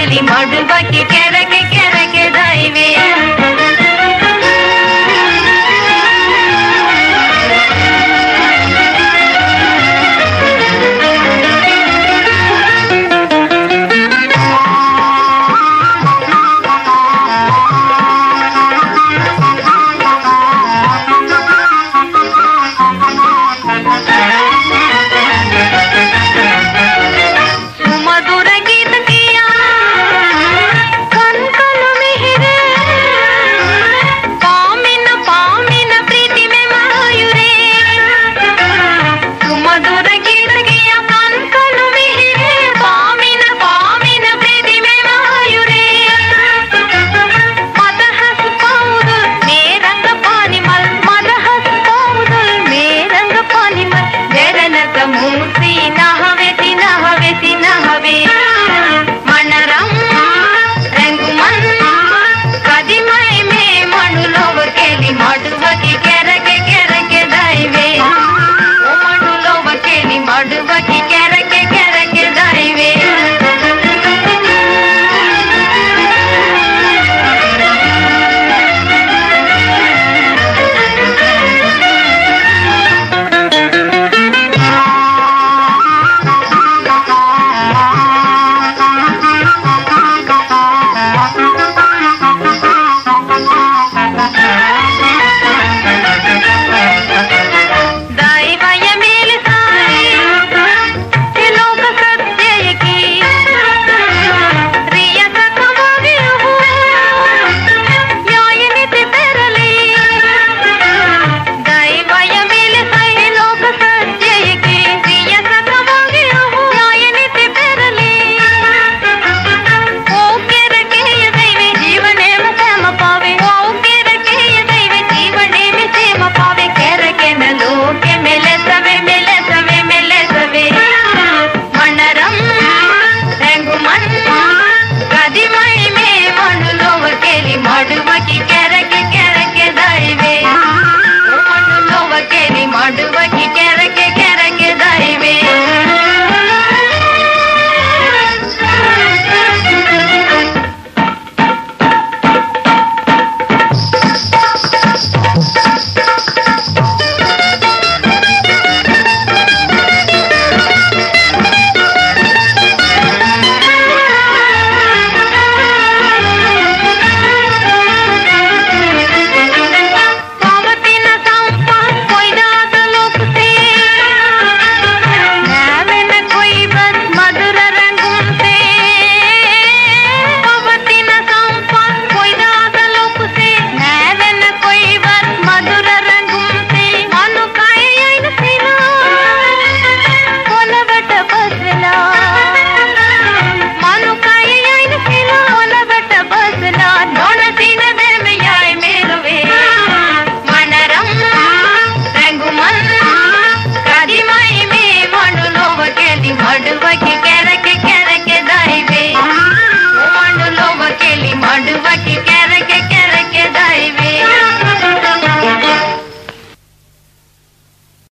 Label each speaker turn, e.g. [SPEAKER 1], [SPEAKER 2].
[SPEAKER 1] கேலி மடுபட்டி కెరకి కెరకి దైవే படுவகிக்க